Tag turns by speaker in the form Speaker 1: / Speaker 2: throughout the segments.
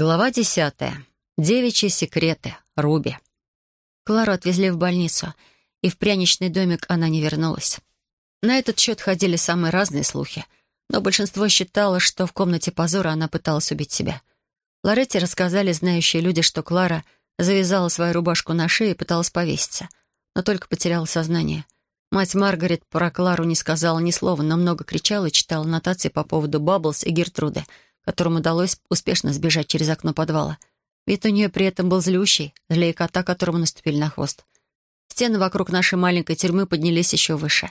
Speaker 1: Глава десятая. Девичьи секреты. Руби. Клару отвезли в больницу, и в пряничный домик она не вернулась. На этот счет ходили самые разные слухи, но большинство считало, что в комнате позора она пыталась убить себя. Лоретте рассказали знающие люди, что Клара завязала свою рубашку на шее и пыталась повеситься, но только потеряла сознание. Мать Маргарет про Клару не сказала ни слова, но много кричала и читала нотации по поводу Бабблс и Гертруды — которым удалось успешно сбежать через окно подвала. Вид у нее при этом был злющий, злее кота, которому наступили на хвост. Стены вокруг нашей маленькой тюрьмы поднялись еще выше.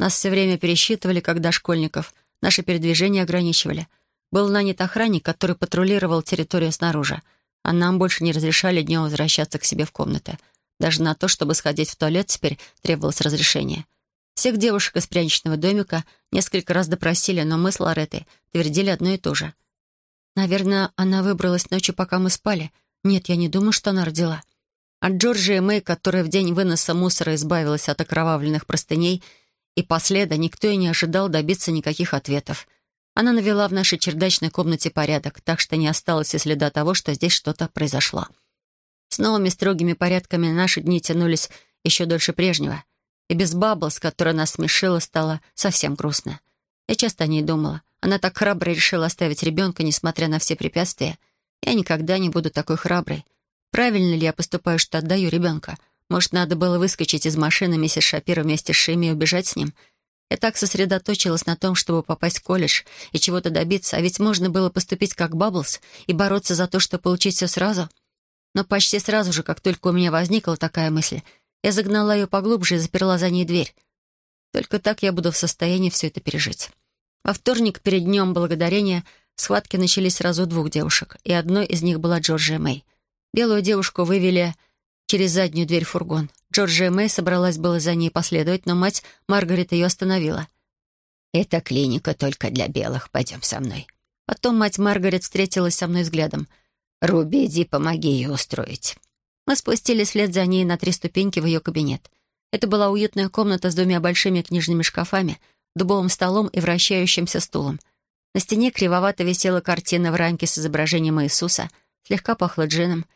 Speaker 1: Нас все время пересчитывали, как дошкольников. Наши передвижения ограничивали. Был нанят охранник, который патрулировал территорию снаружи, а нам больше не разрешали днем возвращаться к себе в комнаты. Даже на то, чтобы сходить в туалет, теперь требовалось разрешение. Всех девушек из пряничного домика несколько раз допросили, но мы с Лореттой твердили одно и то же — Наверное, она выбралась ночью, пока мы спали. Нет, я не думаю, что она родила. От Джорджии Мэй, которая в день выноса мусора избавилась от окровавленных простыней, и последа никто и не ожидал добиться никаких ответов. Она навела в нашей чердачной комнате порядок, так что не осталось и следа того, что здесь что-то произошло. С новыми строгими порядками наши дни тянулись еще дольше прежнего. И без Бабблс, которая нас смешила, стало совсем грустно. Я часто о ней думала. Она так храбро решила оставить ребенка, несмотря на все препятствия. Я никогда не буду такой храброй. Правильно ли я поступаю, что отдаю ребенка? Может, надо было выскочить из машины миссис Шапира вместе с Шими и убежать с ним? Я так сосредоточилась на том, чтобы попасть в колледж и чего-то добиться, а ведь можно было поступить как Бабблс и бороться за то, чтобы получить все сразу. Но почти сразу же, как только у меня возникла такая мысль, я загнала ее поглубже и заперла за ней дверь. Только так я буду в состоянии все это пережить. Во вторник, перед Днем Благодарения, схватки начались сразу двух девушек, и одной из них была Джорджия Мэй. Белую девушку вывели через заднюю дверь фургон. Джорджия Мэй собралась было за ней последовать, но мать Маргарет ее остановила.
Speaker 2: «Это клиника только для белых. Пойдем со мной».
Speaker 1: Потом мать Маргарет встретилась со мной взглядом.
Speaker 2: «Руби, иди, помоги ее устроить».
Speaker 1: Мы спустились вслед за ней на три ступеньки в ее кабинет. Это была уютная комната с двумя большими книжными шкафами — дубовым столом и вращающимся стулом. На стене кривовато висела картина в рамке с изображением Иисуса, слегка пахло джином.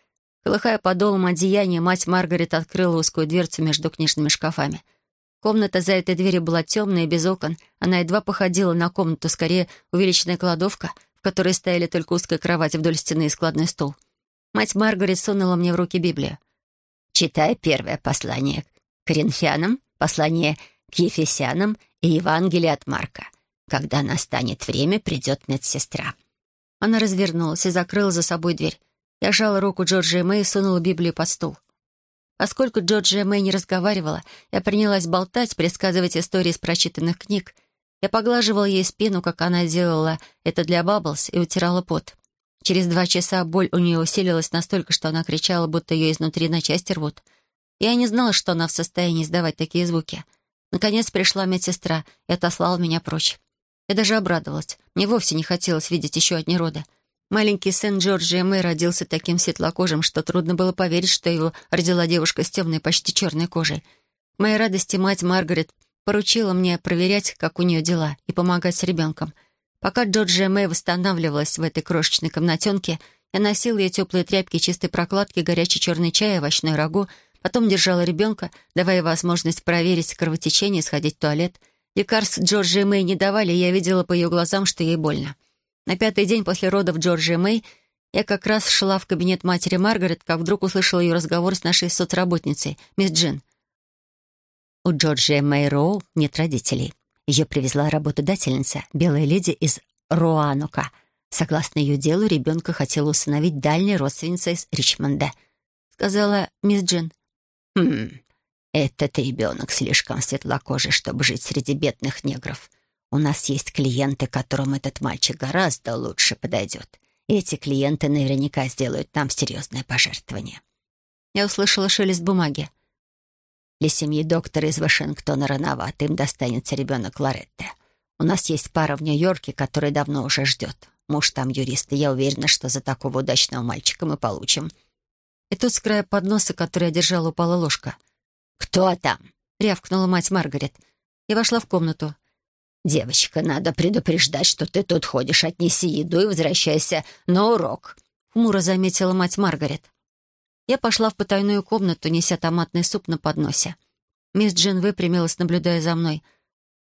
Speaker 1: Колыхая подолом одеяния, мать Маргарет открыла узкую дверцу между книжными шкафами. Комната за этой дверью была темная без окон. Она едва походила на комнату, скорее увеличенная кладовка, в которой стояли только узкая кровать вдоль стены и складной стул. Мать Маргарет сунула мне в руки Библию.
Speaker 2: «Читай первое послание Коринфянам, послание к Ефесянам и Евангелие от Марка. Когда настанет время, придет медсестра».
Speaker 1: Она развернулась и закрыла за собой дверь. Я сжала руку Джорджии Мэй и сунула Библию под стул. Поскольку Джорджия Мэй не разговаривала, я принялась болтать, предсказывать истории из прочитанных книг. Я поглаживала ей спину, как она делала это для Бабблс, и утирала пот. Через два часа боль у нее усилилась настолько, что она кричала, будто ее изнутри на части рвут. Я не знала, что она в состоянии издавать такие звуки — Наконец пришла медсестра и отослала меня прочь. Я даже обрадовалась. Мне вовсе не хотелось видеть еще одни роды. Маленький сын Джорджи Мэй родился таким светлокожим, что трудно было поверить, что его родила девушка с темной, почти черной кожей. К моей радости мать Маргарет поручила мне проверять, как у нее дела, и помогать с ребенком. Пока Джорджия Мэй восстанавливалась в этой крошечной комнатенке, я носила ей теплые тряпки, чистой прокладки, горячий черный чай, овощной рагу — Потом держала ребенка, давая возможность проверить кровотечение и сходить в туалет. Лекарств Джорджи Мэй не давали, и я видела по ее глазам, что ей больно. На пятый день после родов Джорджи Мэй я как раз шла в кабинет матери Маргарет, как вдруг услышала ее разговор с нашей соцработницей, мисс Джин.
Speaker 2: У Джорджи Мэй Роу нет родителей. Ее привезла работодательница, белая леди из Руанука. Согласно ее делу, ребенка хотела усыновить дальняя родственница из Ричмонда, сказала мисс Джин. «Хм, этот ребенок слишком светлокожий, чтобы жить среди бедных негров. У нас есть клиенты, которым этот мальчик гораздо лучше подойдет. Эти клиенты наверняка сделают нам серьезное пожертвование».
Speaker 1: Я услышала шелест бумаги.
Speaker 2: Для семьи доктора из Вашингтона рановато, им достанется ребенок Лоретте. У нас есть пара в Нью-Йорке, которая давно уже ждет. Муж там юрист, и я уверена, что за такого удачного мальчика мы получим
Speaker 1: и тут с края подноса, который я держала, упала ложка.
Speaker 2: «Кто там?»
Speaker 1: — рявкнула мать Маргарет. Я вошла в комнату.
Speaker 2: «Девочка, надо предупреждать, что ты тут ходишь. Отнеси еду и возвращайся на урок».
Speaker 1: хмуро заметила мать Маргарет. Я пошла в потайную комнату, неся томатный суп на подносе. Мисс Джин выпрямилась, наблюдая за мной.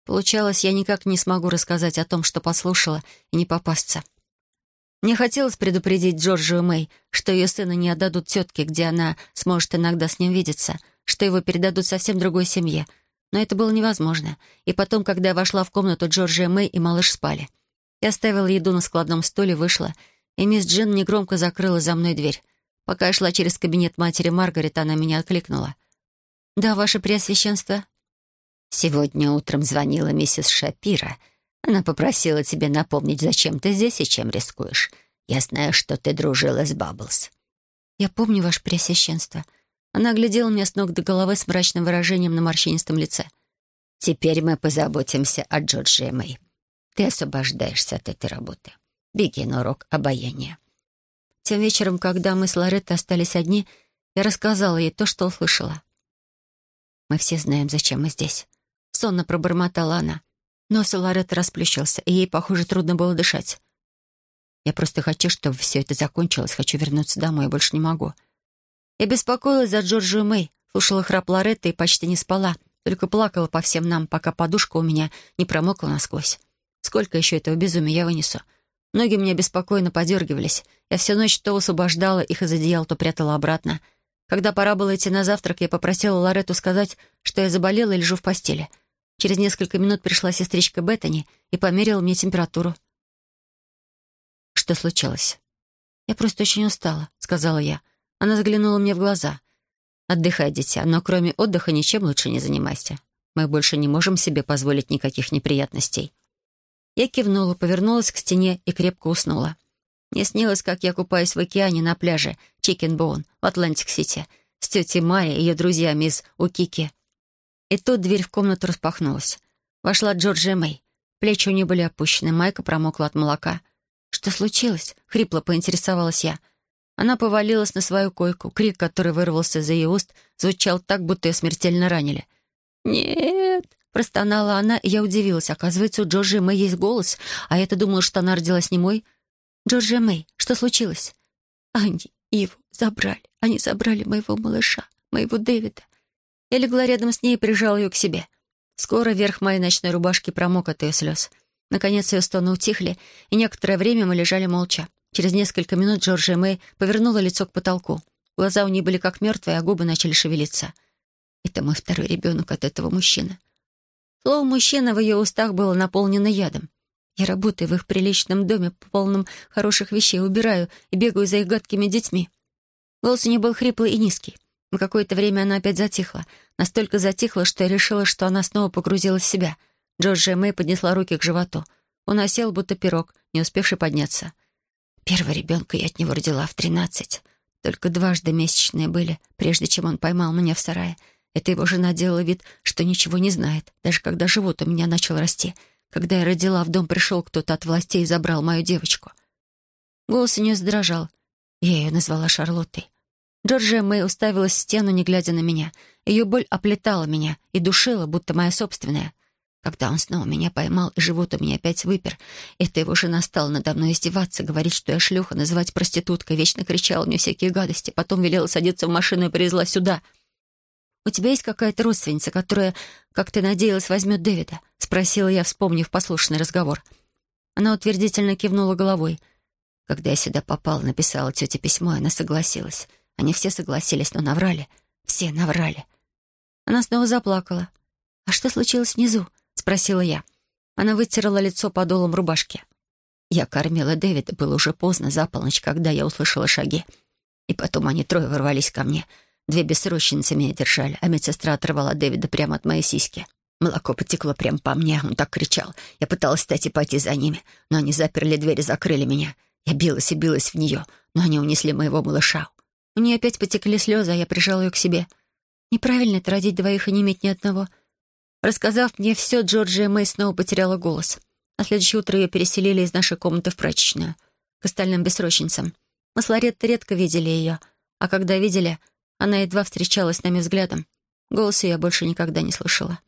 Speaker 1: Получалось, я никак не смогу рассказать о том, что послушала, и не попасться. Мне хотелось предупредить Джорджию Мэй, что ее сына не отдадут тетке, где она сможет иногда с ним видеться, что его передадут совсем другой семье. Но это было невозможно. И потом, когда я вошла в комнату, Джорджия Мэй и малыш спали. Я оставила еду на складном стуле, вышла, и мисс Джин негромко закрыла за мной дверь. Пока я шла через кабинет матери Маргарет, она меня откликнула. «Да, ваше преосвященство».
Speaker 2: «Сегодня утром звонила миссис Шапира. Она попросила тебя напомнить, зачем ты здесь и чем рискуешь. Я знаю, что ты дружила с Бабблс».
Speaker 1: «Я помню, ваше преосвященство». Она оглядела меня с ног до головы с мрачным выражением на морщинистом лице.
Speaker 2: «Теперь мы позаботимся о Джорджи Мэй. Ты освобождаешься от этой работы. Беги на урок обаяния».
Speaker 1: Тем вечером, когда мы с Лореттой остались одни, я рассказала ей то, что услышала. «Мы все знаем, зачем мы здесь», — сонно пробормотала она. Нос у Лоретты расплющился, и ей, похоже, трудно было дышать. «Я просто хочу, чтобы все это закончилось. Хочу вернуться домой, я больше не могу». Я беспокоилась за Джорджию Мэй, слушала храп Лоретты и почти не спала, только плакала по всем нам, пока подушка у меня не промокла насквозь. Сколько еще этого безумия я вынесу? Ноги мне беспокойно подергивались. Я всю ночь то освобождала их из одеяла, то прятала обратно. Когда пора было идти на завтрак, я попросила Лоретту сказать, что я заболела и лежу в постели. Через несколько минут пришла сестричка Беттани и померила мне температуру. «Что случилось?» «Я просто очень устала», — сказала я. Она заглянула мне в глаза. «Отдыхай, дитя, но кроме отдыха ничем лучше не занимайся. Мы больше не можем себе позволить никаких неприятностей». Я кивнула, повернулась к стене и крепко уснула. Мне снилось, как я купаюсь в океане на пляже Чикенбоун в Атлантик-Сити с тетей Мари и ее друзьями из Укики. И тут дверь в комнату распахнулась. Вошла Джорджия Мэй. Плечи у нее были опущены, майка промокла от молока. «Что случилось?» — хрипло поинтересовалась я. Она повалилась на свою койку. Крик, который вырвался из ее уст, звучал так, будто ее смертельно ранили. «Нет!» Простонала она, и я удивилась. Оказывается, у Джорджи Мэй есть голос, а я-то думала, что она родилась не мой. «Джорджи Мэй, что случилось?» «Они его забрали. Они забрали моего малыша, моего Дэвида». Я легла рядом с ней и прижала ее к себе. Скоро верх моей ночной рубашки промок от ее слез. Наконец ее стоны утихли, и некоторое время мы лежали молча. Через несколько минут Джорджия Мэй повернула лицо к потолку. Глаза у нее были как мертвые, а губы начали шевелиться. «Это мой второй ребенок от этого мужчины. Слово «мужчина» в ее устах было наполнено ядом. Я работаю в их приличном доме, по полным хороших вещей, убираю и бегаю за их гадкими детьми. Голос у нее был хриплый и низкий. На какое-то время она опять затихла. Настолько затихла, что я решила, что она снова погрузилась в себя. Джорджия Мэй поднесла руки к животу. Он осел, будто пирог, не успевший подняться. Первого ребенка я от него родила в тринадцать. Только дважды месячные были, прежде чем он поймал меня в сарае — эта его жена делала вид, что ничего не знает, даже когда живот у меня начал расти. Когда я родила, в дом пришел кто-то от властей и забрал мою девочку. Голос у нее задрожал. Я ее назвала Шарлоттой. Джорджия Мэй уставилась в стену, не глядя на меня. Ее боль оплетала меня и душила, будто моя собственная. Когда он снова меня поймал, и живот у меня опять выпер, эта его жена стала надо мной издеваться, говорить, что я шлюха, называть проституткой, вечно кричала мне всякие гадости, потом велела садиться в машину и привезла сюда — «У тебя есть какая-то родственница, которая, как ты надеялась, возьмет Дэвида?» — спросила я, вспомнив послушный разговор. Она утвердительно кивнула головой. Когда я сюда попала, написала тете письмо, и она согласилась. Они все согласились, но наврали. Все наврали. Она снова заплакала. «А что случилось внизу?» — спросила я. Она вытирала лицо подолом рубашки. Я кормила Дэвида, было уже поздно, за полночь, когда я услышала шаги. И потом они трое ворвались ко мне — Две бессрочницы меня держали, а медсестра оторвала Дэвида прямо от моей сиськи. Молоко потекло прямо по мне, он так кричал. Я пыталась встать и пойти за ними, но они заперли дверь и закрыли меня. Я билась и билась в нее, но они унесли моего малыша. У нее опять потекли слезы, а я прижала ее к себе. Неправильно это родить двоих и не иметь ни одного. Рассказав мне все, Джорджия Мэй снова потеряла голос. На следующее утро ее переселили из нашей комнаты в прачечную, к остальным бессрочницам. Мы с Лореттой редко видели ее, а когда видели, она едва встречалась с нами взглядом. Голоса я больше никогда не слышала.